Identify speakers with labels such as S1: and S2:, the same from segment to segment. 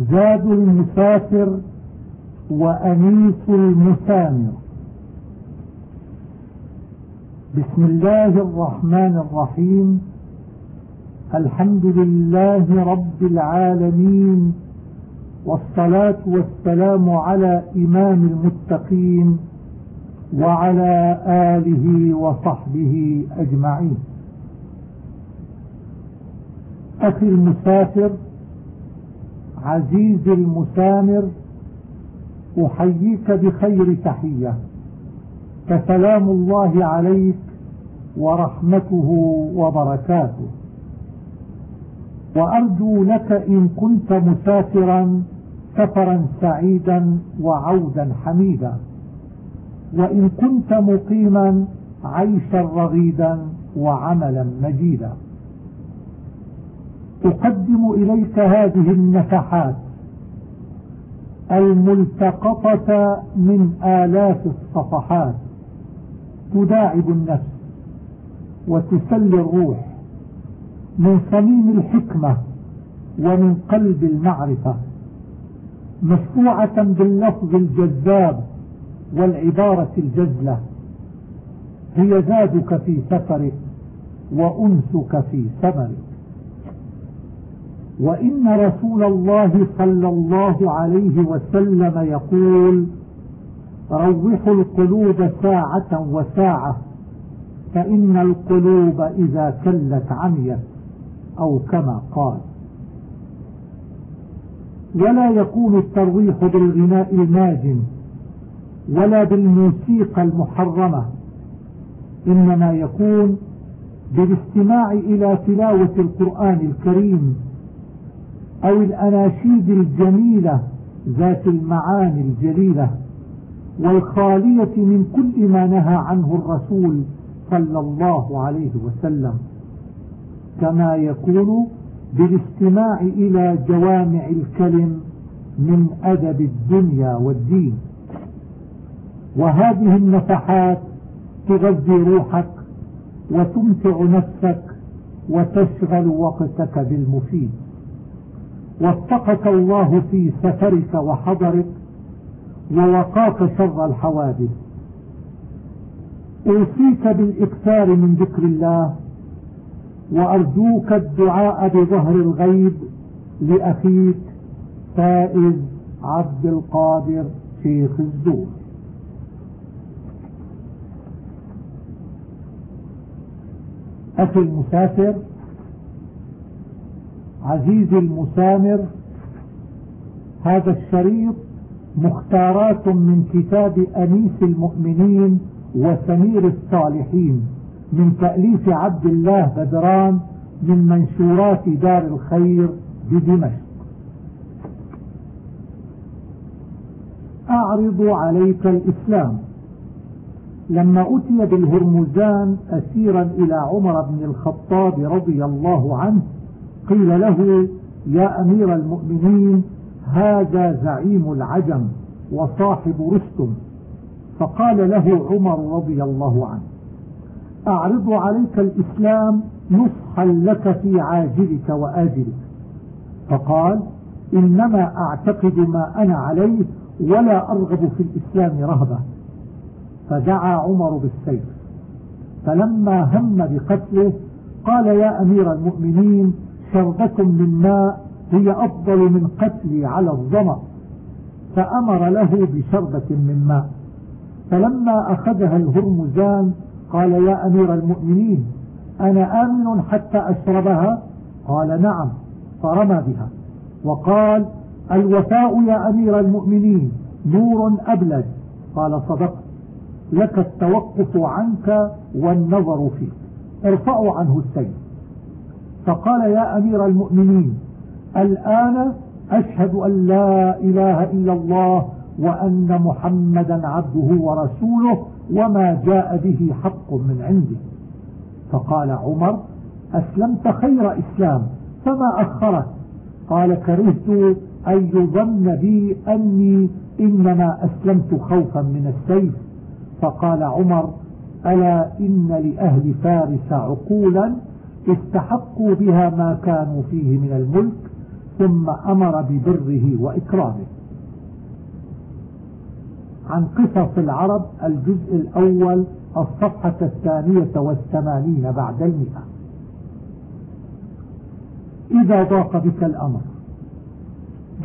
S1: زاد المسافر وأنيس المسامر. بسم الله الرحمن الرحيم. الحمد لله رب العالمين والصلاة والسلام على إمام المتقين وعلى آله وصحبه أجمعين. أخي المسافر عزيز المسامر أحييك بخير تحية. فسلام الله عليك ورحمته وبركاته. وأرجو لك إن كنت مسافرا سفرا سعيدا وعودا حميدا. وإن كنت مقيما عيشا رغيدا وعملا مجيدا. أقدم إليك هذه النفحات الملتقطة من آلاف الصفحات. تداعب النفس وتسلي الروح من صميم الحكمة ومن قلب المعرفة مشفوعة باللفظ الجذاب والعبارة الجزلة. هي زادك في سفرك وأنسك في سمرك وإن رسول الله صلى الله عليه وسلم يقول روحوا القلوب ساعة وساعة فإن القلوب إذا كلت عميت أو كما قال. ولا يكون الترويح بالغناء الماجن ولا بالموسيقى المحرمة إنما يكون بالاستماع إلى تلاوة القرآن الكريم أو الأناشيد الجميلة ذات المعاني الجليلة والخالية من كل ما نهى عنه الرسول صلى الله عليه وسلم. كما يكون بالاستماع إلى جوامع الكلم من أدب الدنيا والدين. وهذه النفحات تغذي روحك وتمتع نفسك وتشغل وقتك بالمفيد. وفقك الله في سفرك وحضرك ووقاك شر الحوادث. أوصيك بالإكثار من ذكر الله وأرجوك الدعاء بظهر الغيب لأخيك فائز عبد القادر شيخ الزور. أخي المسافر عزيزي المسامر هذا الشريط مختارات من كتاب أنيس المؤمنين وسمير الصالحين من تأليف عبد الله بدران من منشورات دار الخير بدمشق. أعرض عليك الإسلام. لما أتي بالهرمزان أسيرا إلى عمر بن الخطاب رضي الله عنه قيل له يا أمير المؤمنين هذا زعيم العجم وصاحب رستم. فقال له عمر رضي الله عنه أعرض عليك الإسلام نصحا لك في عاجلك وآجلك. فقال إنما أعتقد ما أنا عليه ولا أرغب في الإسلام رهبة. فدعا عمر بالسيف. فلما هم بقتله قال يا أمير المؤمنين شربة من ماء هي أفضل من قتلي على الظمأ فأمر له بشربة من ماء. فلما أخذها الهرمزان قال يا أمير المؤمنين أنا آمن حتى أشربها؟ قال نعم. فرمى بها. وقال الوفاء يا أمير المؤمنين نور أبلج. قال صدقت لك التوقف عنك والنظر فيك. ارفعوا عنه السيف. فقال يا أمير المؤمنين الآن أشهد أن لا إله إلا الله وأن محمدا عبده ورسوله وما جاء به حق من عنده. فقال عمر أسلمت خير إسلام فما أخرت قال كرهت أن يظن بي أني إنما أسلمت خوفا من السيف. فقال عمر ألا إن لأهل فارس عقولا استحقوا بها ما كانوا فيه من الملك ثم أمر ببره وإكرامه. عن قصص العرب الجزء الأول الصفحة الثانية والثمانين بعد المئة. إذا ضاق بك الأمر.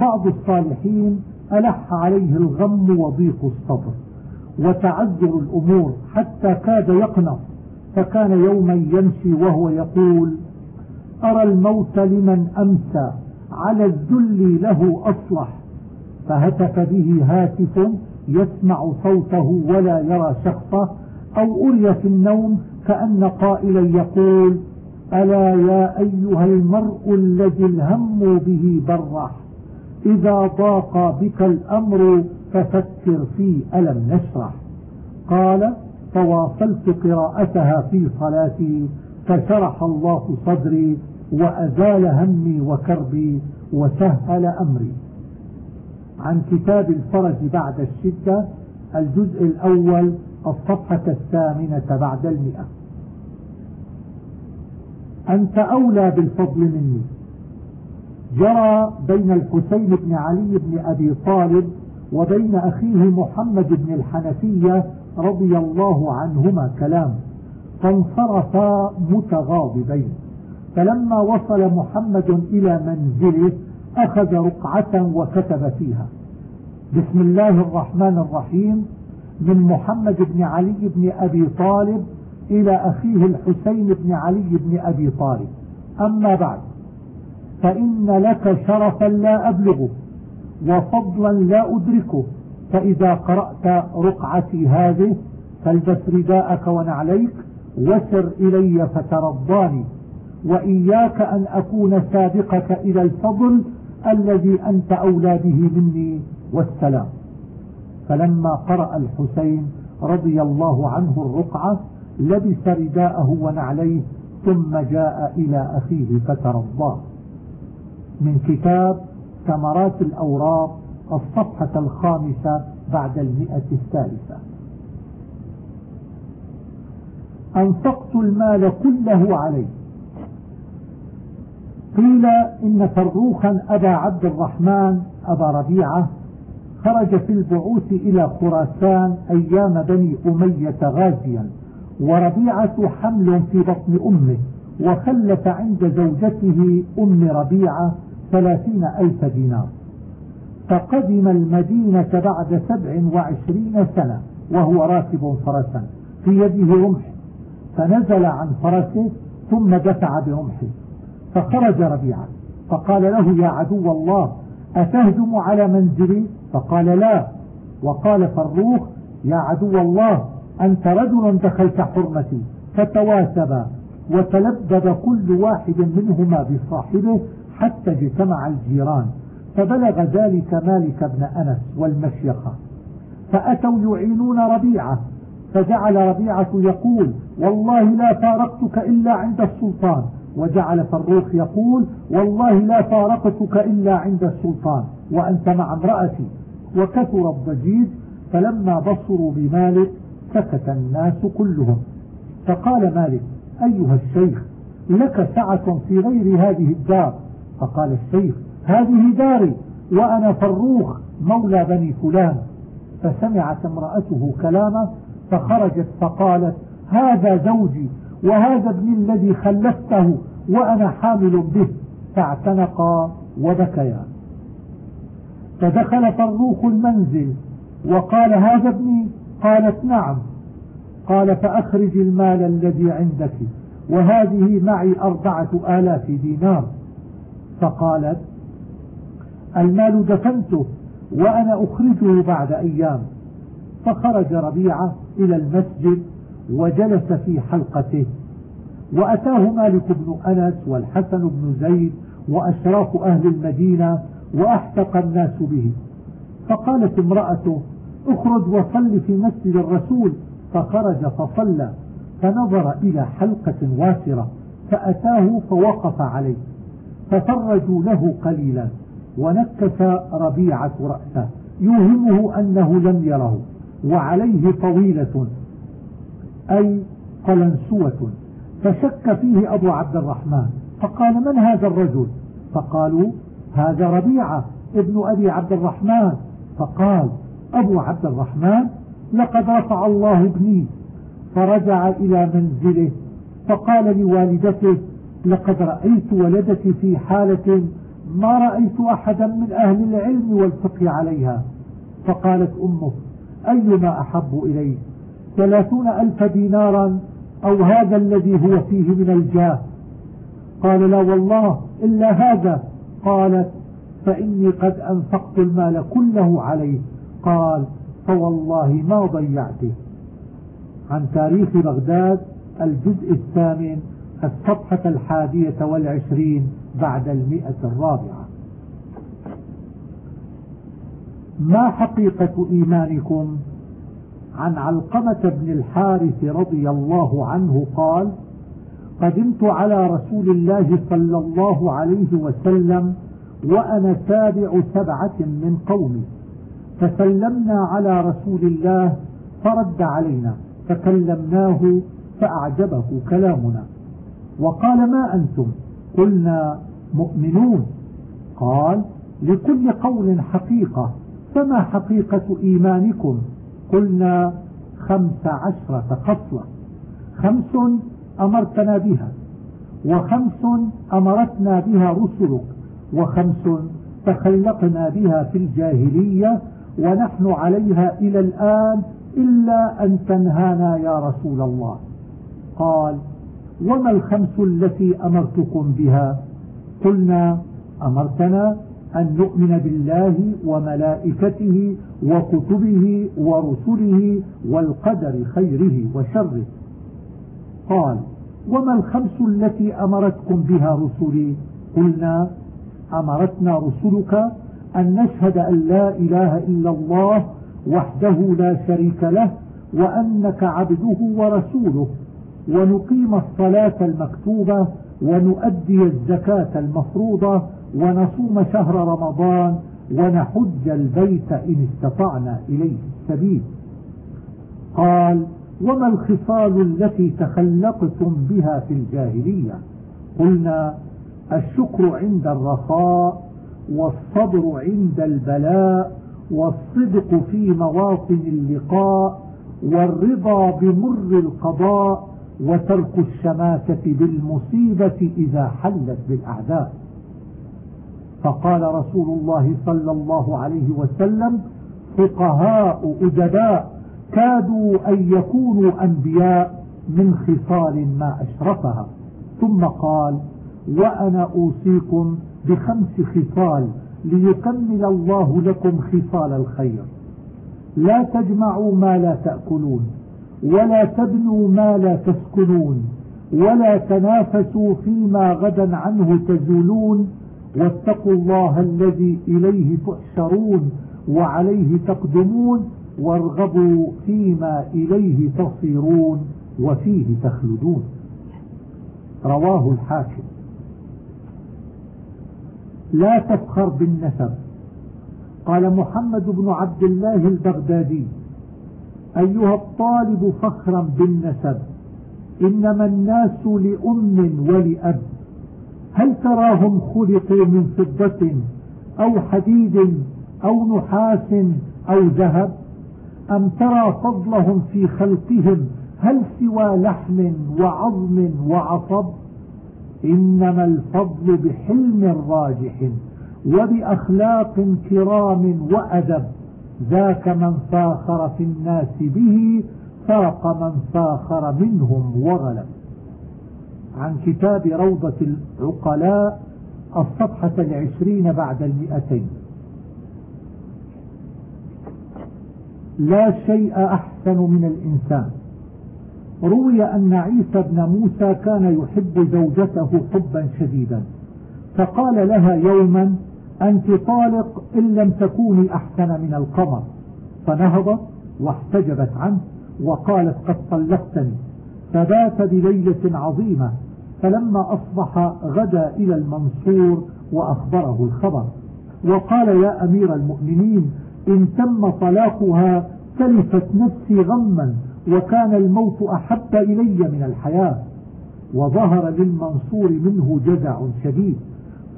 S1: بعض الصالحين ألح عليه الغم وضيق الصبر وتعذر الأمور حتى كاد يقنط فكان يوما يمشي وهو يقول أرى الموت لمن أمسى على الذل له أصلح. فهتف به هاتف يسمع صوته ولا يرى شخصه أو أري في النوم كأن قائلا يقول ألا يا أيها المرء الذي الهم به برح إذا ضاق بك الأمر ففكر في ألم نشرح. قال فواصلت قراءتها في صلاتي فشرح الله صدري وأزال همي وكربي وسهل أمري. عن كتاب الفرج بعد الشدة الجزء الأول الصفحة الثامنة بعد المئة. أنت أولى بالفضل مني. جرى بين الحسين بن علي بن أبي طالب وبين أخيه محمد بن الحنفية رضي الله عنهما كلام فانصرفا متغاضبين. فلما وصل محمد إلى منزله أخذ رقعة وكتب فيها. بسم الله الرحمن الرحيم. من محمد بن علي بن أبي طالب إلى أخيه الحسين بن علي بن أبي طالب. أما بعد فإن لك شرفا لا أبلغه وفضلا لا أدركه. فإذا قرأت رقعتي هذه فالبس رداءك ونعليك وسر إلي فترضاني. وإياك أن أكون سابقك إلى الفضل الذي أنت أولى به مني والسلام. فلما قرأ الحسين رضي الله عنه الرقعة لبس رداءه ونعليه ثم جاء إلى أخيه فترضاه من كتاب ثمرات الأوراق الصفحة الخامسة بعد المئة الثالثة. أنفقت المال كله عليه. قيل إن فروخا أبا عبد الرحمن أبا ربيعة خرج في البعوث إلى خراسان أيام بني أمية غازيا وربيعة حمل في بطن أمه وخلف عند زوجته أم ربيعة ثلاثين ألف دينار. فقدم المدينة بعد سبع وعشرين سنة وهو راكب فرسا في يده رمح فنزل عن فرسه ثم دفع برمحه فخرج ربيعة فقال له يا عدو الله أتهجم على منزلي؟ فقال لا. وقال فروخ يا عدو الله أنت رجل دخلت حرمتي فتواسبا وتلبد كل واحد منهما بصاحبه حتى اجتمع الجيران. فبلغ ذلك مالك بن أنس والمشيخة فأتوا يعينون ربيعة فجعل ربيعة يقول والله لا فارقتك إلا عند السلطان. وجعل فروخ يقول والله لا فارقتك إلا عند السلطان وأنت مع امرأتي. وكثر الضجيج فلما بصروا بمالك سكت الناس كلهم. فقال مالك أيها الشيخ لك سعة في غير هذه الدار؟ فقال الشيخ هذه داري وأنا فروخ مولى بني فلان. فسمعت امرأته كلامه فخرجت فقالت هذا زوجي وهذا ابني الذي خلفته وأنا حامل به. فاعتنقا وبكيا. فدخل فروخ المنزل وقال هذا ابني؟ قالت نعم. قال فأخرج المال الذي عندك وهذه معي أربعة آلاف دينار. فقالت المال دفنته وأنا أخرجه بعد أيام. فخرج ربيعة إلى المسجد وجلس في حلقته. وأتاه مالك بن أنس والحسن بن زيد وأشراف أهل المدينة وأحتق الناس به. فقالت امرأته اخرج وصل في مسجد الرسول. فخرج فصلى. فنظر إلى حلقة واسرة. فأتاه فوقف عليه. ففرجوا له قليلا. ونكس ربيعة رأسه. يوهمه أنه لم يره وعليه طويلة أي قلنسوة. فشك فيه أبو عبد الرحمن فقال من هذا الرجل؟ فقالوا هذا ربيعة ابن أبي عبد الرحمن. فقال أبو عبد الرحمن لقد رفع الله ابني. فرجع إلى منزله فقال لوالدته لقد رأيت ولدتي في حالة ما رأيت أحدا من أهل العلم والفقه عليها. فقالت أمه أيما أحب إليك؟ ثلاثون ألف دينارا أو هذا الذي هو فيه من الجاه؟ قال لا والله إلا هذا. قالت فإني قد أنفقت المال كله عليه. قال فوالله ما ضيعته. عن تاريخ بغداد الجزء الثامن الصفحة الحادية والعشرين. بعد المئة الرابعة. ما حقيقة إيمانكم؟ عن علقمة بن الحارث رضي الله عنه قال قدمت على رسول الله صلى الله عليه وسلم وأنا تابع سبعة من قومي. فسلمنا على رسول الله فرد علينا فكلمناه فأعجبه كلامنا. وقال ما أنتم؟ قلنا مؤمنون. قال لكل قول حقيقة فما حقيقة إيمانكم؟ قلنا خمس عشرة خصلة خمس أمرتنا بها وخمس أمرتنا بها رسلك وخمس تخلقنا بها في الجاهلية ونحن عليها إلى الآن إلا أن تنهانا يا رسول الله. قال وما الخمس التي أمرتكم بها؟ قلنا أمرتنا أن نؤمن بالله وملائكته وكتبه ورسله والقدر خيره وشره. قال وما الخمس التي أمرتكم بها رسلي؟ قلنا أمرتنا رسلك أن نشهد أن لا إله إلا الله وحده لا شريك له وأنك عبده ورسوله. ونقيم الصلاة المكتوبة ونؤدي الزكاة المفروضة ونصوم شهر رمضان ونحج البيت إن استطعنا إليه السبيل. قال وما الخصال التي تخلقتم بها في الجاهلية؟ قلنا الشكر عند الرخاء والصبر عند البلاء والصدق في مواطن اللقاء والرضا بمر القضاء وترك الشماتة بالمصيبة إذا حلت بالأعداء فقال رسول الله صلى الله عليه وسلم فقهاء أدباء كادوا أن يكونوا أنبياء من خصال ما أشرفها. ثم قال وأنا أوصيكم بخمس خصال ليكمل الله لكم خصال الخير. لا تجمعوا ما لا تأكلون. ولا تبنوا ما لا تسكنون ولا تنافسوا فيما غدا عنه تزولون واتقوا الله الذي إليه تحشرون وعليه تقدمون وارغبوا فيما إليه تصيرون وفيه تخلدون. رواه الحاكم. لا تفخر بالنسب. قال محمد بن عبد الله البغدادي أيها الطالب فخرا بالنسب. إنما الناس لأم ولأب. هل تراهم خلقوا من فضة أو حديد أو نحاس أو ذهب؟ أم ترى فضلهم في خلقهم هل سوى لحم وعظم وعصب؟ إنما الفضل بحلم راجح وبأخلاق كرام وأدب. ذاك من فاخر في الناس به فاق من فاخر منهم وغلب عن كتاب روضة العقلاء الصفحة العشرين بعد المئتين. لا شيء أحسن من الإنسان. روي أن عيسى بن موسى كان يحب زوجته حبا شديدا. فقال لها يوما أنت طالق إن لم تكوني أحسن من القمر. فنهضت واحتجبت عنه وقالت قد طلقتني. فبات بليلة عظيمة فلما أصبح غدا إلى المنصور وأخبره الخبر. وقال يا أمير المؤمنين إن تم طلاقها تلفت نفسي غما وكان الموت أحب إلي من الحياة. وظهر للمنصور منه جزع شديد.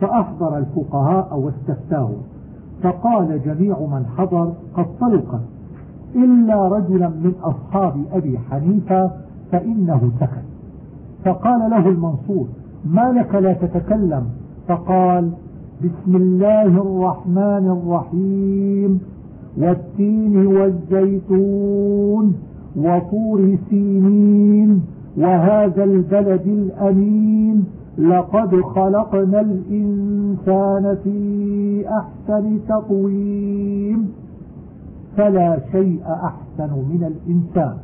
S1: فأحضر الفقهاء واستفتاه فقال جميع من حضر قد طلقت إلا رجلا من أصحاب أبي حنيفة فإنه سكت. فقال له المنصور ما لك لا تتكلم؟ فقال بسم الله الرحمن الرحيم. والتين والزيتون وطور سينين وهذا البلد الأمين لقد خلقنا الإنسان في أحسن تقويم فلا شيء أحسن من الإنسان.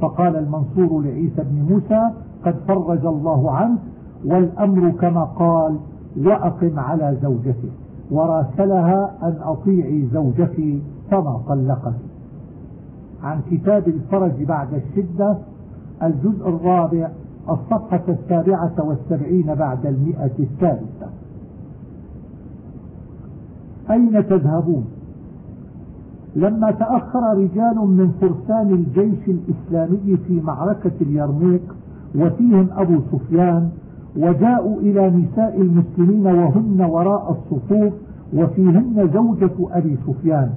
S1: فقال المنصور لعيسى بن موسى قد فرج الله عنك والأمر كما قال وأقم على زوجته وراسلها أن أطيعي زوجتي فما طلقت عن كتاب الفرج بعد الشدة الجزء الرابع الصفحة السابعة والسبعين بعد المئة الثالثة. أين تذهبون؟ لما تأخر رجال من فرسان الجيش الإسلامي في معركة اليرموك وفيهم أبو سفيان وجاءوا إلى نساء المسلمين وهن وراء الصفوف وفيهن زوجة أبي سفيان.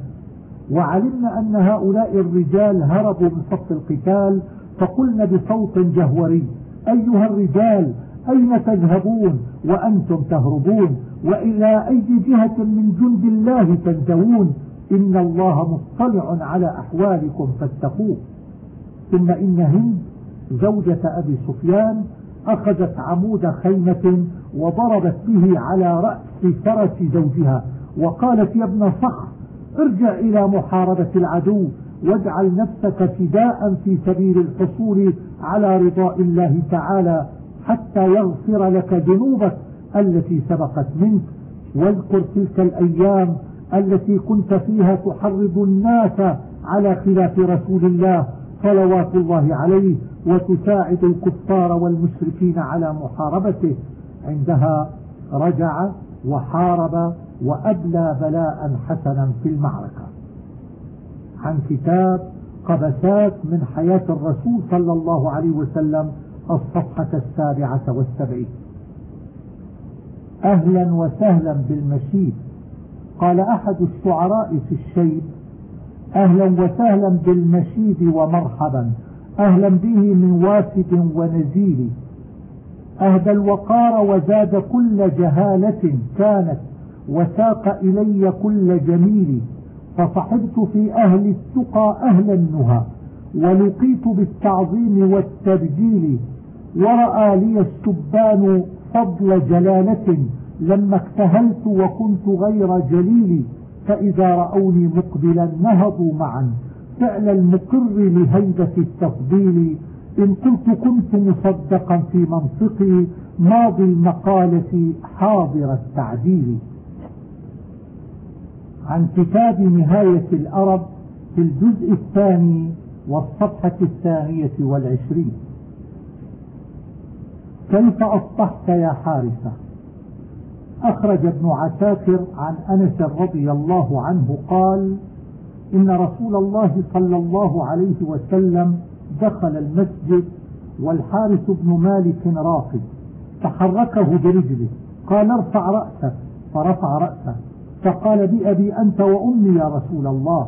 S1: وعلمنا أن هؤلاء الرجال هربوا من صف القتال فقلنا بصوت جهوري أيها الرجال أين تذهبون؟ وأنتم تهربون. وإلى أي جهة من جند الله تنتهون؟ إن الله مطلع على أحوالكم فاتقوه. ثم إن هند زوجة أبي سفيان أخذت عمود خيمة وضربت به على رأس فرس زوجها وقالت يا ابن صخر ارجع إلى محاربة العدو. واجعل نفسك فداء في سبيل الحصول على رضاء الله تعالى حتى يغفر لك ذنوبك التي سبقت منك. واذكر تلك الأيام التي كنت فيها تحرض الناس على خلاف رسول الله صلوات الله عليه وتساعد الكفار والمشركين على محاربته. عندها رجع وحارب وأبلى بلاء حسنا في المعركة. عن كتاب قبسات من حياة الرسول صلى الله عليه وسلم الصفحة السابعة والسبعين. أهلا وسهلا بالمشيد. قال أحد الشعراء في الشيب أهلا وسهلا بالمشيد ومرحبا. أهلا به من واسد ونزيل. أهدى الوقار وزاد كل جهالة كانت وساق إلي كل جميل. فصحبت في أهل التقى أهل النهى ولقيت بالتعظيم والتبجيل ورأى لي السبان فضل جلالة لما اكتهلت وكنت غير جليل فإذا رأوني مقبلا نهضوا معا. فعل المقر لهيبة التفضيل إن قلت كنت مصدقا في منطقي ماضي المقالة حاضر التعديل. عن كتاب نهاية الأرب في الجزء الثاني والصفحة الثانية والعشرين. كيف أصبحت يا حارثة؟ أخرج ابن عساكر عن أنس رضي الله عنه قال إن رسول الله صلى الله عليه وسلم دخل المسجد والحارث بن مالك راقد فحركه برجله قال ارفع رأسك فرفع رأسه. فقال بأبي أنت وأمي يا رسول الله.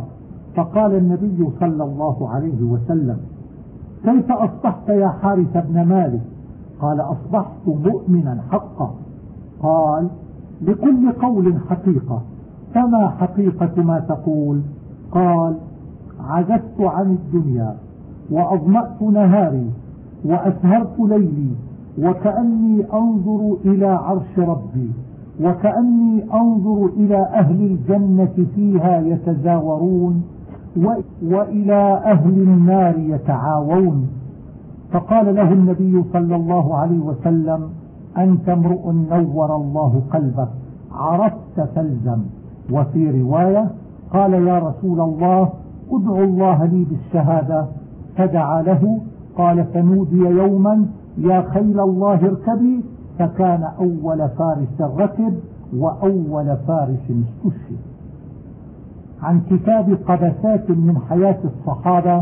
S1: فقال النبي صلى الله عليه وسلم كيف أصبحت يا حارث بن مالك؟ قال أصبحت مؤمنا حقا. قال لكل قول حقيقة. فما حقيقة ما تقول؟ قال عجزت عن الدنيا وأظمأت نهاري وأسهرت ليلي وكأني أنظر إلى عرش ربي. وكأني أنظر إلى أهل الجنة فيها يتزاورون وإلى أهل النار يتعاون. فقال له النبي صلى الله عليه وسلم أنت امرؤ نور الله قلبك عرفت فالزم وفي رواية قال يا رسول الله ادعو الله لي بالشهادة. فدعا له قال فنودي يوما يا خيل الله اركبي فكان أول فارس ركب وأول فارس استشهد. عن كتاب قبسات من حياة الصحابة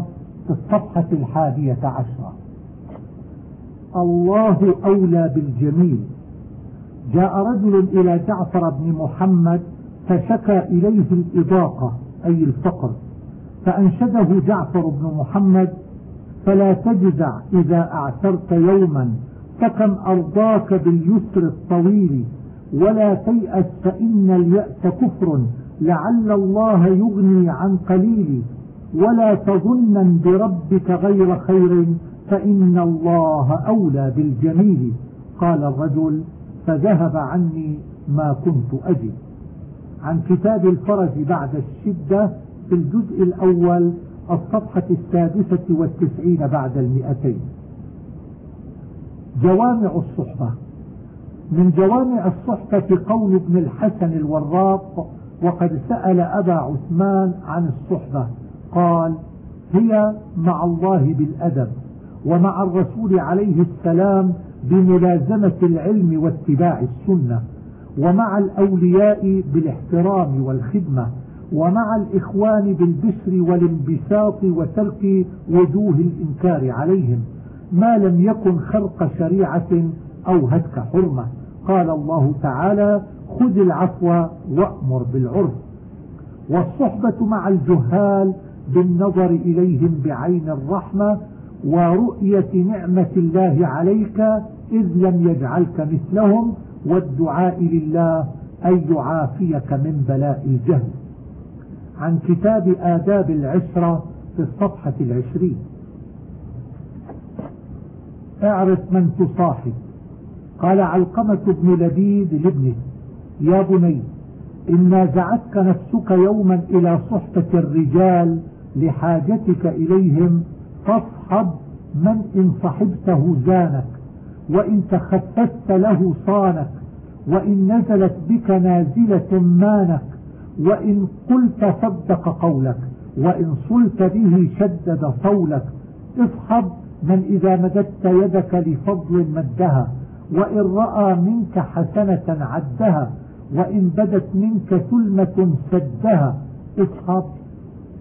S1: في الصفحة الحادية عشرة. الله أولى بالجميل. جاء رجل إلى جعفر بن محمد فشكى إليه الإضاقة أي الفقر فأنشده جعفر بن محمد فلا تجزع إذا أعثرت يوما. فكم أرضاك باليسر الطويل ولا تيأس فإن اليأس كفر لعل الله يغني عن قليل. ولا تظنن بربك غير خير فإن الله أولى بالجميل. قال الرجل فذهب عني ما كنت أجد. عن كتاب الفرج بعد الشدة في الجزء الأول الصفحة السادسة والتسعين بعد المئتين. جوامع الصحبة. من جوامع الصحبة قول ابن الحسن الوراق وقد سأل أبا عثمان عن الصحبة. قال هي مع الله بالأدب ومع الرسول عليه السلام بملازمة العلم واتباع السنة ومع الأولياء بالاحترام والخدمة ومع الإخوان بالبشر والانبساط وترك وجوه الإنكار عليهم. ما لم يكن خرق شريعة أو هتك حرمة. قال الله تعالى خذ العفو وأمر بالعرف. والصحبة مع الجهال بالنظر إليهم بعين الرحمة ورؤية نعمة الله عليك إذ لم يجعلك مثلهم والدعاء لله أن يعافيك من بلاء الجهل. عن كتاب آداب العشرة في الصفحة العشرين. اعرف من تصاحب. قال علقمة بن لبيد لابنه يا بني إن نازعتك نفسك يوما إلى صحبة الرجال لحاجتك إليهم فاصحب من إن صحبته زانك وإن تخففت له صانك وإن نزلت بك نازلة مانك وإن قلت صدق قولك وإن صلت به شدد صولك اصحب من إذا مددت يدك لفضل مدها وإن رأى منك حسنة عدها وإن بدت منك ثلمة سدها. اصحب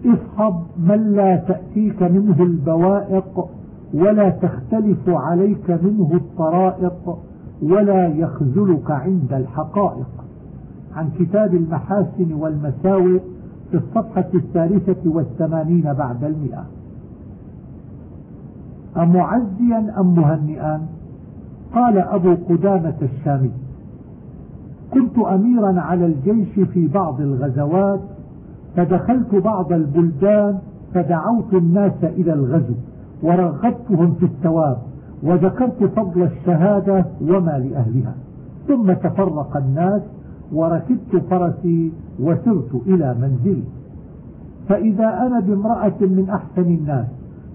S1: اصحب من لا تأتيك منه البوائق ولا تختلف عليك منه الطرائق ولا يخذلك عند الحقائق. عن كتاب المحاسن والمساوئ في الصفحة الثالثة والثمانين بعد المئة. أمعزيا أم مهنئا؟ قال أبو قدامة الشامي. كنت أميرا على الجيش في بعض الغزوات فدخلت بعض البلدان فدعوت الناس إلى الغزو ورغبتهم في الثواب وذكرت فضل الشهادة وما لأهلها. ثم تفرق الناس وركبت فرسي وسرت إلى منزلي. فإذا أنا بامرأة من أحسن الناس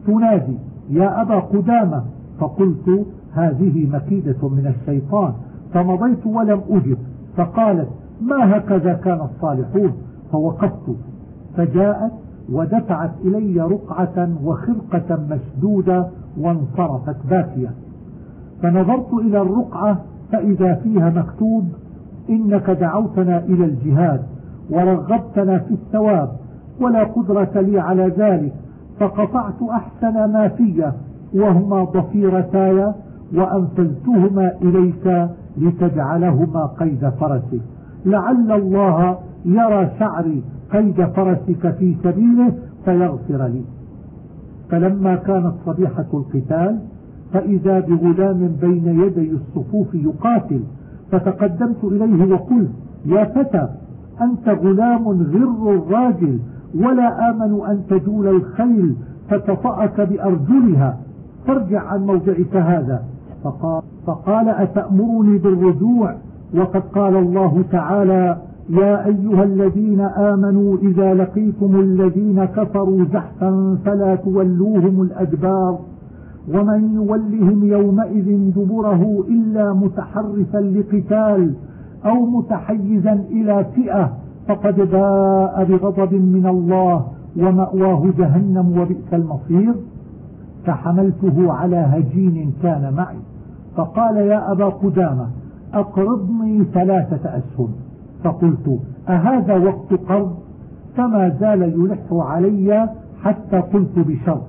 S1: تنادي يا أبا قدامة. فقلت هذه مكيدة من الشيطان. فمضيت ولم أجب. فقالت ما هكذا كان الصالحون؟ فوقفت. فجاءت ودفعت إلي رقعة وخرقة مشدودة وانصرفت باكية. فنظرت إلى الرقعة فإذا فيها مكتوب إنك دعوتنا إلى الجهاد ورغبتنا في الثواب ولا قدرة لي على ذلك. فقطعت أحسن ما في وهما ضفيرتاي وأنفذتهما إليك لتجعلهما قيد فرسك. لعل الله يرى شعري قيد فرسك في سبيله فيغفر لي. فلما كانت صبيحة القتال فإذا بغلام بين يدي الصفوف يقاتل فتقدمت إليه وقلت يا فتى أنت غلام غر الراجل ولا آمن أن تجول الخيل فتطأك بأرجلها. فارجع عن موضعك هذا. فقال, فقال أتأمرني بالرجوع وقد قال الله تعالى يا أيها الذين آمنوا إذا لقيتم الذين كفروا زحفا فلا تولوهم الأدبار. ومن يولهم يومئذ دبره إلا متحرفا لقتال أو متحيزا إلى فئة فقد باء بغضب من الله ومأواه جهنم وبئس المصير. فحملته على هجين كان معي. فقال يا أبا قدامة أقرضني ثلاثة أسهم. فقلت أهذا وقت قرض؟ فما زال يلح علي حتى قلت بشر.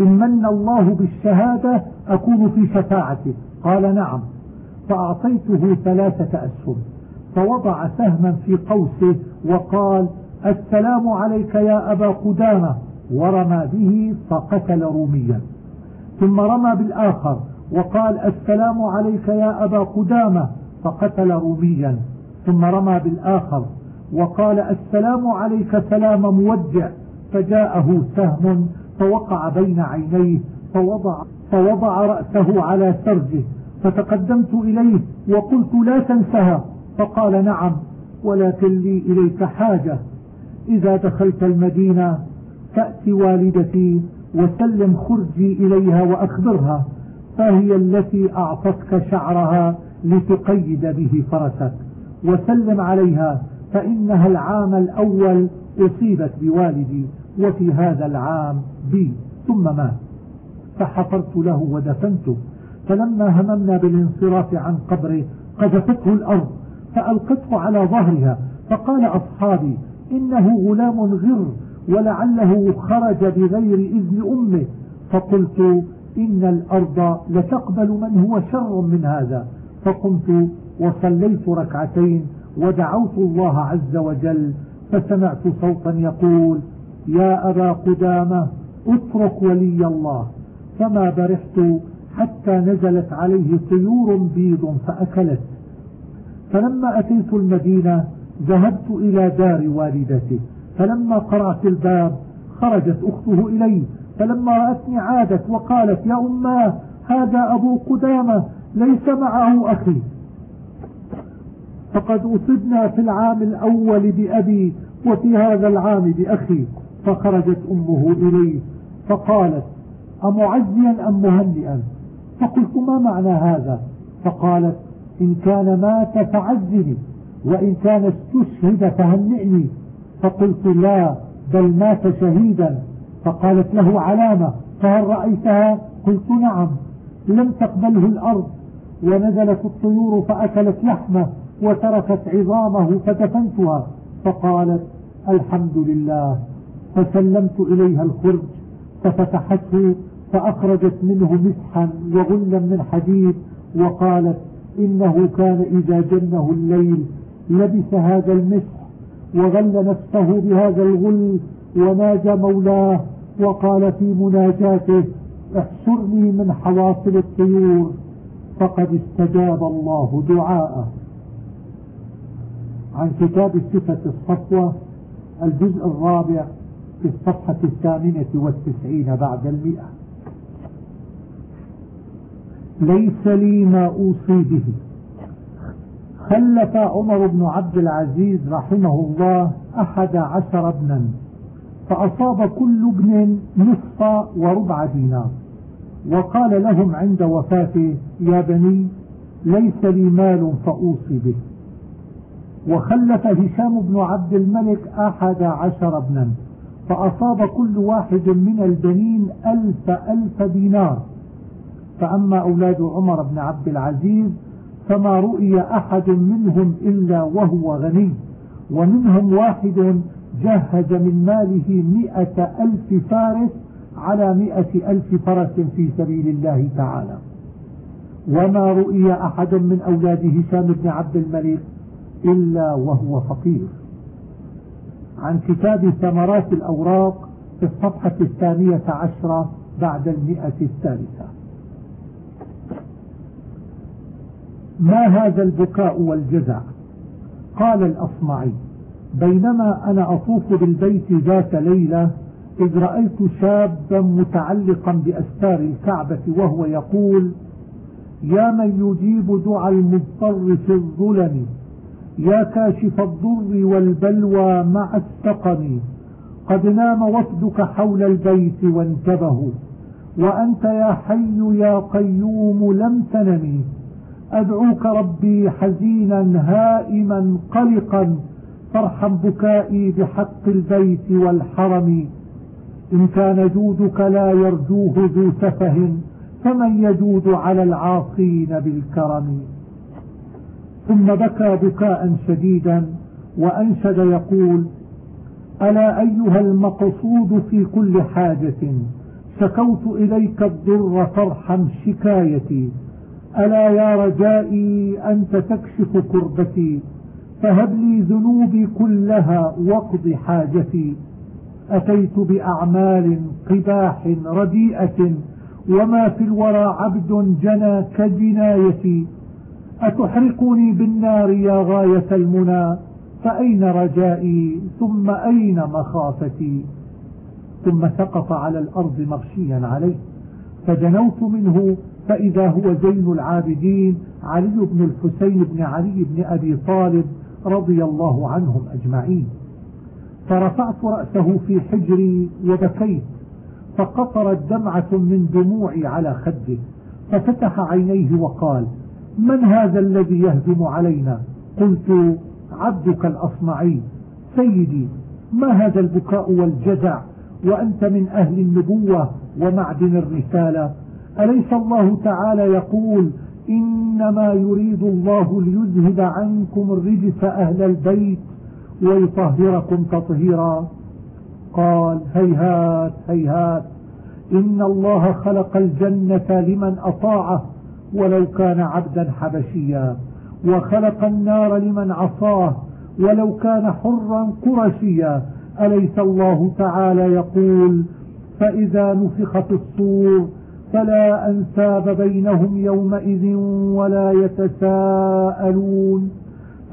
S1: إن من الله بالشهادة أكون في شفاعته. قال نعم. فأعطيته ثلاثة أسهم. فوضع سهما في قوسه وقال السلام عليك يا أبا قدامة. ورمى به فقتل روميا. ثم رمى بالآخر وقال السلام عليك يا أبا قدامة. فقتل روميا. ثم رمى بالآخر وقال السلام عليك سلام موجع فجاءه سهم فوقع بين عينيه فوضع, فوضع رأسه على سرجه. فتقدمت إليه وقلت لا تنسها. فقال نعم ولكن لي إليك حاجة. إذا دخلت المدينة تأتي والدتي وسلم خرجي إليها وأخبرها فهي التي أعطتك شعرها لتقيد به فرسك. وسلم عليها فإنها العام الأول أصيبت بوالدي وفي هذا العام بي. ثم مات. فحفرت له ودفنته. فلما هممنا بالانصراف عن قبره قذفته الأرض. فألقته على ظهرها فقال أصحابي إنه غلام غر ولعله خرج بغير إذن أمه. فقلت إن الأرض لتقبل من هو شر من هذا. فقمت وصليت ركعتين ودعوت الله عز وجل فسمعت صوتا يقول يا أبا قدامة اترك ولي الله. فما برحت حتى نزلت عليه طيور بيض فأكلت. فلما أتيت المدينة ذهبت إلى دار والدته فلما قرأت الباب خرجت أخته إلي. فلما رأتني عادت وقالت يا أماه هذا أبو قدامة ليس معه أخي. فقد أصبنا في العام الأول بأبي وفي هذا العام بأخي. فخرجت أمه إليه فقالت أمعزيا أم مهنئا؟ فقلت ما معنى هذا؟ فقالت إن كان مات فعزني وإن كان استشهد فهنئني. فقلت لا بل مات شهيدا. فقالت له علامة فهل رأيتها؟ قلت نعم. لم تقبله الأرض. ونزلت الطيور فأكلت لحمة وتركت عظامه فدفنتها. فقالت الحمد لله. فسلمت إليها الخرج ففتحته فأخرجت منه مسحا وغلا من حديد. وقالت إنه كان إذا جنه الليل لبس هذا المسح وغل نفسه بهذا الغل وناجى مولاه وقال في مناجاته احشرني من حواصل الطيور فقد استجاب الله دعاءه. عن كتاب صفة الصفوة الجزء الرابع في الصفحة الثامنة والتسعين بعد المئة. ليس لي ما أوصي به. خلف عمر بن عبد العزيز رحمه الله أحد عشر ابنا فأصاب كل ابن نصف وربع دينار. وقال لهم عند وفاته يا بني ليس لي مال فأوصي به. وخلف هشام بن عبد الملك أحد عشر ابنا فأصاب كل واحد من البنين ألف ألف دينار. فأما أولاد عمر بن عبد العزيز فما رؤي أحد منهم إلا وهو غني ومنهم واحد جهز من ماله مئة ألف فارس على مئة ألف فرس في سبيل الله تعالى. وما رؤي أحد من أولاد هشام بن عبد الملك إلا وهو فقير. عن كتاب ثمرات الأوراق في الصفحة الثانية عشرة بعد المئة الثالثة. ما هذا البكاء والجزع؟ قال الأصمعي بينما أنا أطوف بالبيت ذات ليلة إذ رأيت شابا متعلقا بأستار الكعبة وهو يقول يا من يجيب دعاء المضطر في الظلم يا كاشف الضر والبلوى مع السقم قد نام وفدك حول البيت وانتبهوا وأنت يا حي يا قيوم لم تنمي. أدعوك ربي حزينا هائما قلقا فارحم بكائي بحق البيت والحرم. إن كان جودك لا يرجوه ذو سفه فمن يجود على العاصين بالكرم. ثم بكى بكاء شديدا وأنشد يقول ألا أيها المقصود في كل حاجة؟ شكوت إليك الضر فارحم شكايتي. ألا يا رجائي أنت تكشف كربتي فهب لي ذنوبي كلها واقض حاجتي. أتيت بأعمال قباح رديئة وما في الورى عبد جنى كجنايتي. أتحرقني بالنار يا غاية المنى فأين رجائي؟ ثم أين مخافتي؟ ثم سقط على الأرض مغشيا عليه فدنوت منه فإذا هو زين العابدين علي بن الحسين بن علي بن أبي طالب رضي الله عنهم أجمعين. فرفعت رأسه في حجري وبكيت فقطرت دمعة من دموعي على خده ففتح عينيه وقال من هذا الذي يهجم علينا؟ قلت عبدك الأصمعي. سيدي ما هذا البكاء والجزع وأنت من أهل النبوة ومعدن الرسالة. أليس الله تعالى يقول إنما يريد الله ليذهب عنكم الرجس أهل البيت ويطهركم تطهيرا؟ قال هيهات هيهات. إن الله خلق الجنة لمن أطاعه ولو كان عبدا حبشيا. وخلق النار لمن عصاه ولو كان حرا قرشيا. أليس الله تعالى يقول فإذا نفخ في الصور فلا أنساب بينهم يومئذ ولا يتساءلون.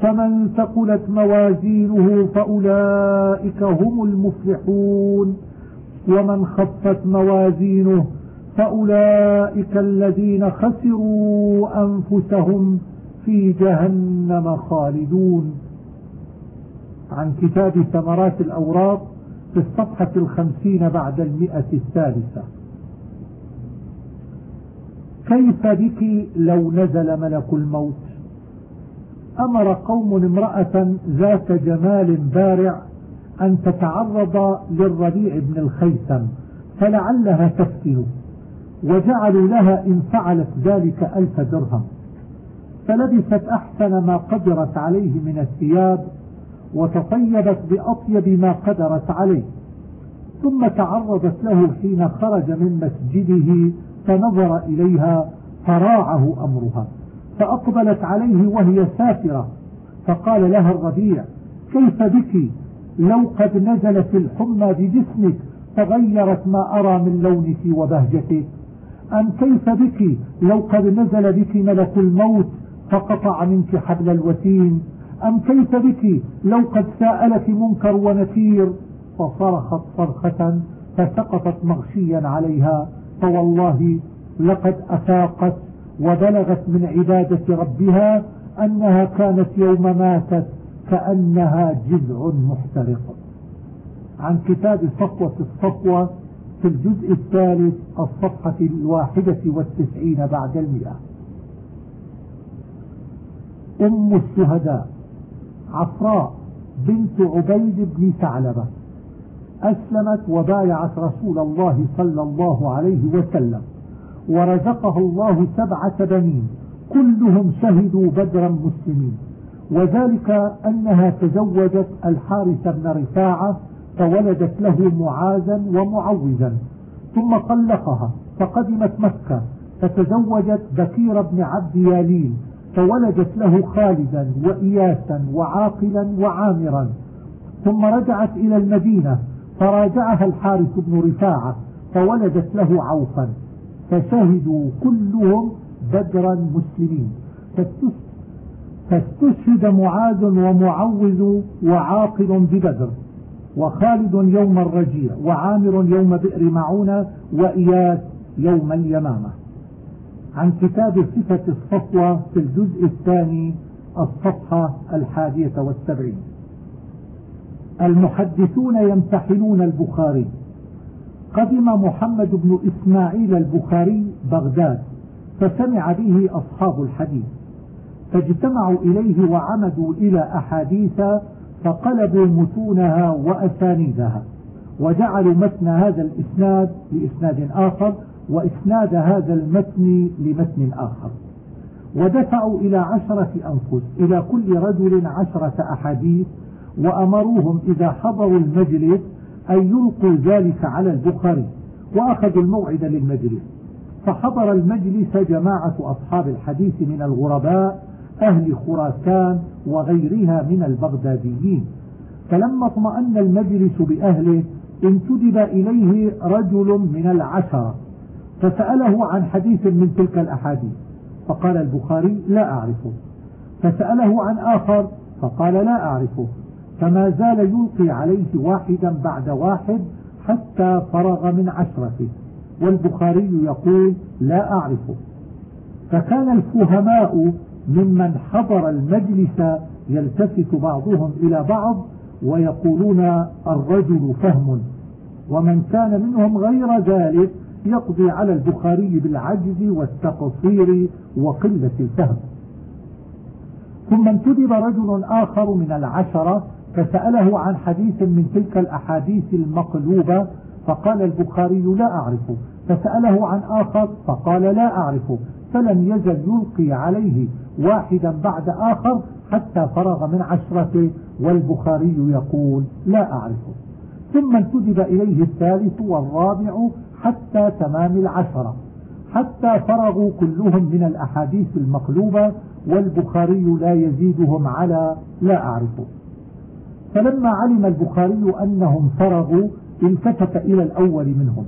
S1: فمن ثقلت موازينه فأولئك هم المفلحون. ومن خفت موازينه فأولئك الذين خسروا أنفسهم في جهنم خالدون. عن كتاب ثمرات الأوراق في الصفحة الخمسين بعد المئة الثالثة. كيف بك لو نزل ملك الموت؟ أمر قوم امرأة ذات جمال بارع أن تتعرض للربيع بن الخيثم فلعلها تفتن وجعلوا لها إن فعلت ذلك ألف درهم. فلبست أحسن ما قدرت عليه من الثياب وتطيبت بأطيب ما قدرت عليه ثم تعرضت له حين خرج من مسجده فنظر إليها فراعه أمرها فأقبلت عليه وهي سافرة فقال لها الربيع كيف بك؟ لو قد نزلت الحمى بجسمك تغيرت ما أرى من لونك وبهجتك. أم كيف بك؟ لو قد نزل بك ملك الموت فقطع منك حبل الوتين أم كيف بك؟ لو قد سألك منكر ونكير. فصرخت صرخة فسقطت مغشيا عليها. فوالله لقد أفاقت وبلغت من عبادة ربها أنها كانت يوم ماتت كأنها جذع محترق. عن كتاب صفوة الصفوة في الجزء الثالث الصفحة الواحدة والتسعين بعد المئة. أم الشهداء عفراء بنت عبيد بن ثعلبة. أسلمت وبايعت رسول الله صلى الله عليه وسلم. ورزقه الله سبعة بنين. كلهم شهدوا بدرا مسلمين. وذلك أنها تزوجت الحارث بن رفاعة فولدت له معاذا ومعوذا. ثم طلقها فقدمت مكة. فتزوجت بكير بن عبد يالين فولدت له خالدا وإياسا وعاقلا وعامرا. ثم رجعت إلى المدينة. فراجعها الحارث بن رفاعة فولدت له عوفا. فشهدوا كلهم بدرا مسلمين فاستشهد معاذ ومعوذ وعاقل ببدر وخالد يوم الرجيع وعامر يوم بئر معونة وإياس يوم اليمامة. عن كتاب صفة الصفوة في الجزء الثاني الصفحة الحادية والسبعين. المحدثون يمتحنون البخاري. قدم محمد بن إسماعيل البخاري بغداد فسمع به أصحاب الحديث. فاجتمعوا إليه وعمدوا إلى أحاديث فقلبوا متونها وأسانيدها وجعلوا متن هذا الإسناد لإسناد آخر وإسناد هذا المتن لمتن آخر. ودفعوا إلى عشرة أنفس إلى كل رجل عشرة أحاديث وأمروهم إذا حضروا المجلس أن يلقوا ذلك على البخاري وأخذوا الموعد للمجلس. فحضر المجلس جماعة أصحاب الحديث من الغرباء أهل خراسان وغيرها من البغداديين. فلما اطمأن المجلس بأهله انتدب إليه رجل من العشرة. فسأله عن حديث من تلك الأحاديث. فقال البخاري لا أعرفه. فسأله عن آخر فقال لا أعرفه. فما زال يلقي عليه واحدا بعد واحد حتى فرغ من عشرته. والبخاري يقول لا أعرفه. فكان الفهماء ممن حضر المجلس يلتفت بعضهم إلى بعض ويقولون الرجل فهم ومن كان منهم غير ذلك يقضي على البخاري بالعجز والتقصير وقلة الفهم. ثم انتدب رجل آخر من العشرة فسأله عن حديث من تلك الأحاديث المقلوبة فقال البخاري لا أعرفه فسأله عن آخر فقال لا أعرفه فلم يزل يلقي عليه واحدا بعد آخر حتى فرغ من عشرته والبخاري يقول لا أعرفه ثم انتدب إليه الثالث والرابع حتى تمام العشرة حتى فرغوا كلهم من الأحاديث المقلوبة والبخاري لا يزيدهم على لا أعرفه فلما علم البخاري أنهم فرغوا التفت إلى الأول منهم.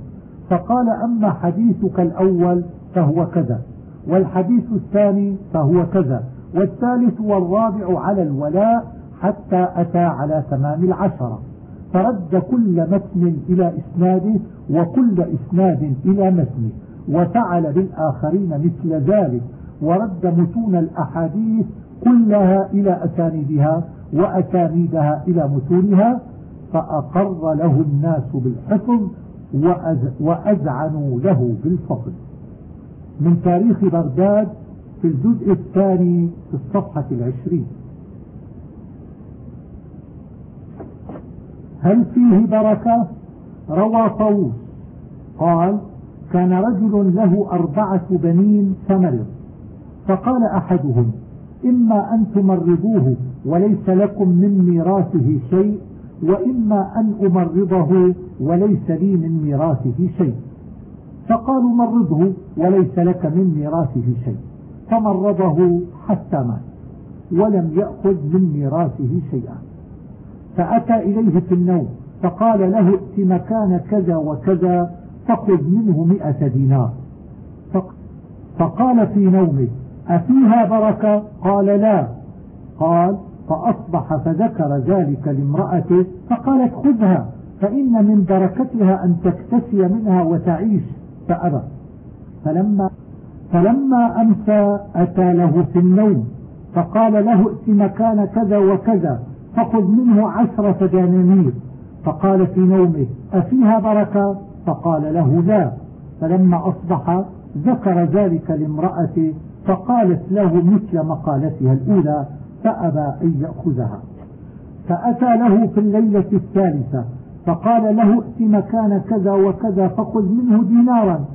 S1: فقال أما حديثك الأول فهو كذا والحديث الثاني فهو كذا والثالث والرابع على الولاء حتى أتى على تمام العشرة. فرد كل متن إلى إسناده وكل إسناد إلى متنه وفعل بالآخرين مثل ذلك ورد متون الأحاديث كلها إلى أسانيدها وأسانيدها إلى متونها فأقر له الناس بالحفظ وأذعنوا له بالفضل من تاريخ بغداد في الجزء الثاني في الصفحة العشرين. هل فيه بركة؟ روى طوس قال كان رجل له أربعة بنين فمرض فقال أحدهم إما أن تمرضوه وليس لكم من ميراثه شيء وإما أن أمرضه وليس لي من ميراثه شيء. فقالوا مرضه وليس لك من ميراثه شيء. فمرضه حتى مات ولم يأخذ من ميراثه شيئا. فأتى إليه في النوم فقال له ائت مكان كذا وكذا فخذ منه مئة دينار. فقال في نومه أفيها بركة؟ قال لا. قال فأصبح فذكر ذلك لامرأته فقالت خذها فإن من بركتها أن تكتسي منها وتعيش فأبى. فلما, فلما أمسى أتى له في النوم فقال له ائت مكان كذا وكذا فخذ منه عشرة دنانير. فقال في نومه أفيها بركة؟ فقال له لا. فلما أصبح ذكر ذلك لامرأته فقالت له مثل مقالتها الأولى فأبى أن يأخذها. فأتى له في الليلة الثالثة فقال له ائت مكان كذا وكذا فخذ منه دينارا.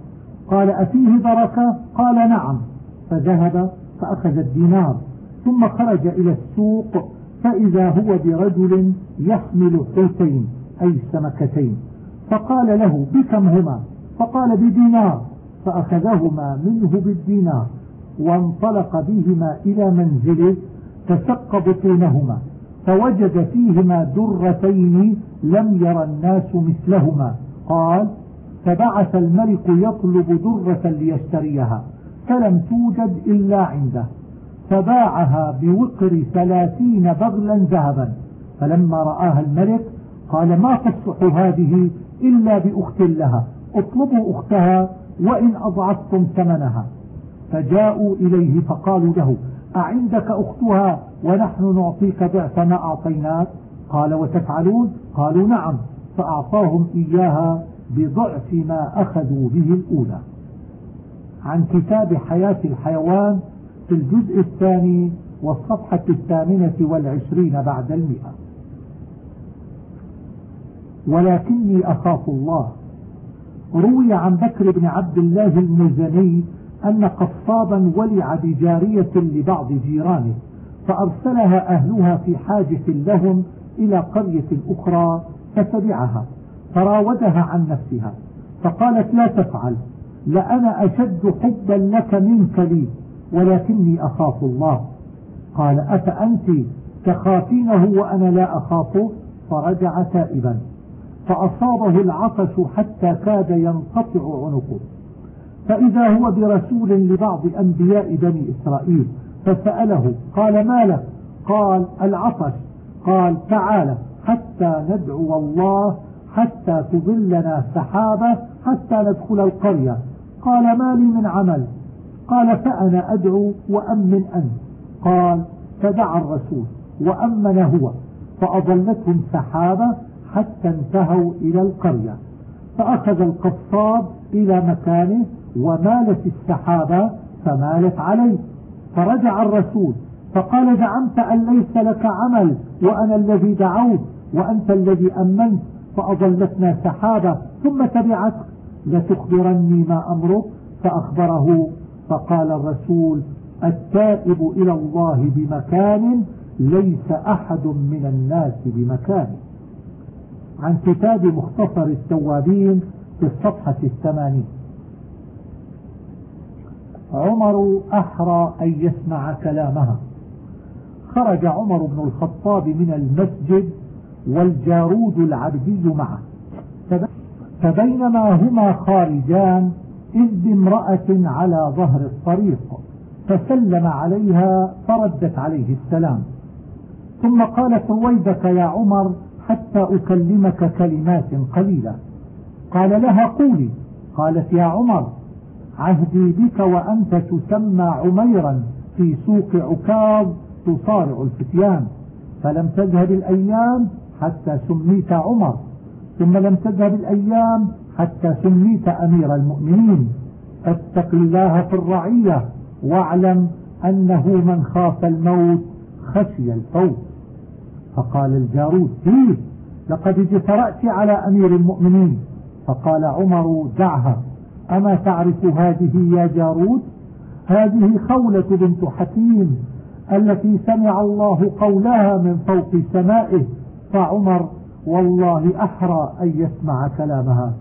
S1: قال أفيه بركة؟ قال نعم. فذهب فأخذ الدينار ثم خرج إلى السوق فإذا هو برجل يحمل حوتين أي سمكتين. فقال له بكم هما؟ فقال بدينار. فأخذهما منه بالدينار وانطلق بهما إلى منزله فشق بطونهما فوجد فيهما درتين لم يرى الناس مثلهما. قال فبعث الملك يطلب درة ليشتريها فلم توجد إلا عنده. فباعها بوقر ثلاثين بغلا ذهبا. فلما رآها الملك قال ما تصلح هذه إلا بأخت لها اطلبوا أختها وإن أضعفتم ثمنها. فجاءوا إليه فقالوا له أعندك أختها ونحن نعطيك ضعف ما أعطيناك؟ قال وتفعلون؟ قالوا نعم. فأعطاهم إياها بضعف ما أخذوا به الأولى. عن كتاب حياة الحيوان في الجزء الثاني والصفحة الثامنة والعشرين بعد المئة. ولكني أخاف الله. روي عن بكر بن عبد الله المزني أن قصابا ولع بجارية لبعض جيرانه فأرسلها أهلها في حاجة لهم إلى قرية أخرى فتبعها فراودها عن نفسها فقالت لا تفعل لأنا أشد حبا لك منك لي ولكني أخاف الله. قال أفأنت تخافينه وأنا لا أخافه؟ فرجع تائبا فأصابه العطش حتى كاد ينقطع عنقه. فإذا هو برسول لبعض أنبياء بني إسرائيل فسأله قال ما لك؟ قال العطش. قال تعالى حتى ندعو الله حتى تظلنا سحابة حتى ندخل القرية. قال ما لي من عمل. قال فأنا أدعو وأمن أنت. قال فدعا الرسول وأمن هو فأضلتهم سحابة حتى انتهوا إلى القرية. فأخذ القصاب إلى مكانه ومالت السحابة فمالت عليه. فرجع الرسول فقال زعمت أن ليس لك عمل وأنا الذي دعوت وأنت الذي أمنت فأضلتنا سحابة ثم تبعتك. لتخبرني ما أمرك؟ فأخبره. فقال الرسول التائب إلى الله بمكان ليس أحد من الناس بمكان عن كتاب مختصر التوابين في الصفحة الثمانين. عمر أحرى أن يسمع كلامها. خرج عمر بن الخطاب من المسجد والجارود العبدي معه. فبينما هما خارجان إذ بامرأة على ظهر الطريق فسلم عليها فردت عليه السلام. ثم قالت رويدك يا عمر حتى أكلمك كلمات قليلة. قال لها قولي. قالت يا عمر عهدي بك وأنت تسمى عميرا في سوق عكاظ تصارع الفتيان. فلم تذهب الأيام حتى سميت عمر. ثم لم تذهب الأيام حتى سميت أمير المؤمنين. اتق الله في الرعية واعلم أنه من خاف الموت خشي الفوت. فقال الجارود فيه لقد اجترأت على أمير المؤمنين. فقال عمر دعها أما تعرف هذه يا جارود؟ هذه خولة بنت حكيم التي سمع الله قولها من فوق سمائه. فعمر والله أحرى أن يسمع كلامها.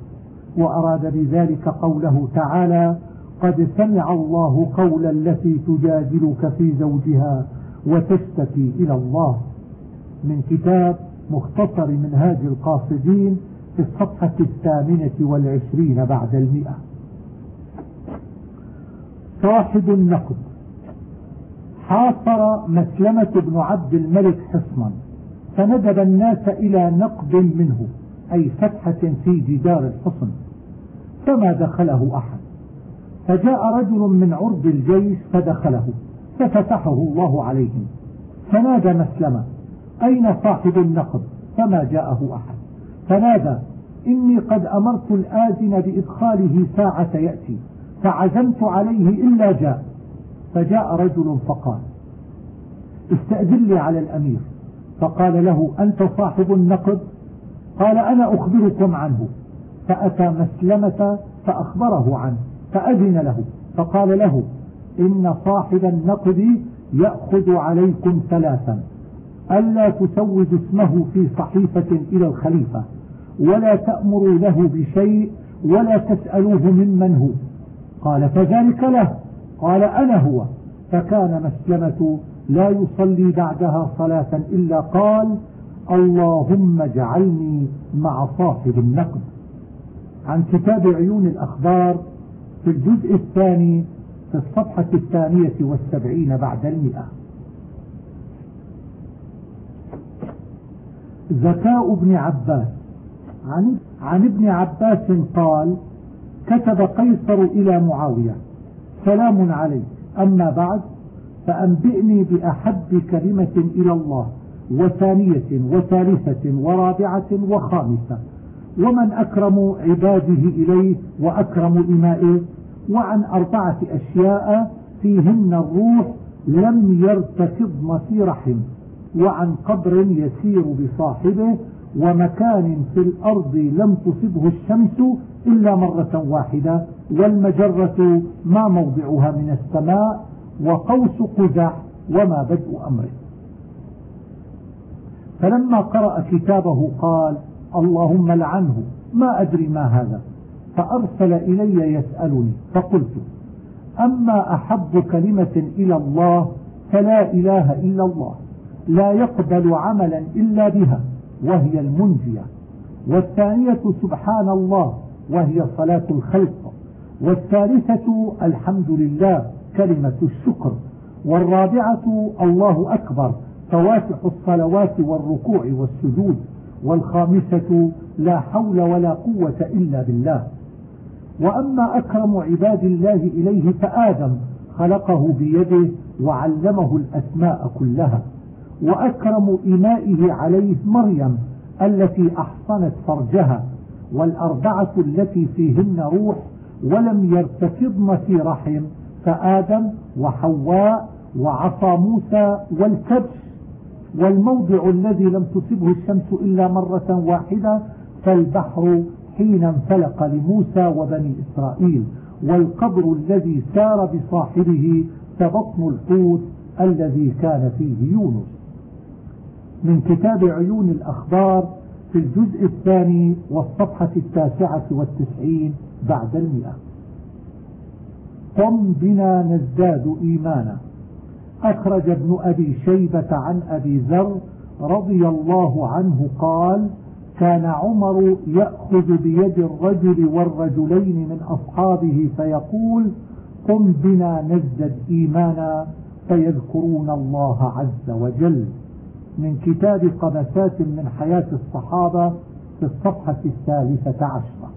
S1: وأراد بذلك قوله تعالى قد سمع الله قول التي تجادلك في زوجها وتشتكي إلى الله. من كتاب مختصر منهاج القاصدين في الصفحة الثامنة والعشرين بعد المئة. صاحب النقد. حاصر مسلمة بن عبد الملك حصنا. فندب الناس إلى نقد منه أي فتحة في جدار الحصن. فما دخله أحد. فجاء رجل من عرض الجيش فدخله ففتحه الله عليهم. فنادى مسلمة أين صاحب النقد؟ فما جاءه أحد. فنادى إني قد أمرت الآذن بإدخاله ساعة يأتي. فعزمت عليه إلا جاء. فجاء رجل فقال استأذن لي على الأمير. فقال له أنت صاحب النقد؟ قال أنا أخبركم عنه. فأتى مسلمة فأخبره عنه فأذن له. فقال له إن صاحب النقد يأخذ عليكم ثلاثا. ألا تسود اسمه في صحيفة إلى الخليفة ولا تأمروا له بشيء ولا تسألوه ممن هو. قال فذلك له. قال أنا هو. فكان مسلمة لا يصلي بعدها صلاة إلا قال اللهم اجعلني مع صاحب النقد. عن كتاب عيون الأخبار في الجزء الثاني في الصفحة الثانية والسبعين بعد المئة. ذكاء ابن عباس. عن, عن ابن عباس قال كتب قيصر إلى معاوية. سلام عليك. أما بعد فأنبئني بأحب كلمة إلى الله وثانية وثالثة ورابعة وخامسة. ومن أكرم عباده إليه وأكرم إمائه وعن أربعة أشياء فيهن الروح لم يرتكض مصير رحم وعن قبر يسير بصاحبه ومكان في الأرض لم تصبه الشمس إلا مرة واحدة والمجرة ما موضعها من السماء وقوس قزح وما بدء أمره. فلما قرأ كتابه قال اللهم لعنه ما أدري ما هذا. فأرسل إلي يسألني فقلت أما أحب كلمة إلى الله فلا إله إلا الله لا يقبل عملا إلا بها وهي المنجية. والثانية سبحان الله وهي صلاة الخلق. والثالثة الحمد لله كلمة الشكر. والرابعة الله أكبر فواتح الصلوات والركوع والسجود. والخامسة لا حول ولا قوة إلا بالله. وأما أكرم عباد الله إليه فآدم خلقه بيده وعلمه الأسماء كلها. وأكرم إمائه عليه مريم التي أحصنت فرجها والأربعة التي فيهن روح ولم يرتكضن في رحم فآدم وحواء وعصا موسى والكبش. والموضع الذي لم تصبه الشمس إلا مرة واحدة فالبحر حين انفلق لموسى وبني إسرائيل والقبر الذي سار بصاحبه فبطن الحوت الذي كان فيه يونس. من كتاب عيون الأخبار في الجزء الثاني والصفحة التاسعة والتسعين بعد المئة. قم بنا نزداد إيمانا. أخرج ابن أبي شيبة عن أبي ذر رضي الله عنه قال كان عمر يأخذ بيد الرجل والرجلين من أصحابه فيقول قم بنا نزدد إيمانا فيذكرون الله عز وجل. من كتاب قبسات من حياة الصحابة في الصفحة الثالثة عشرة.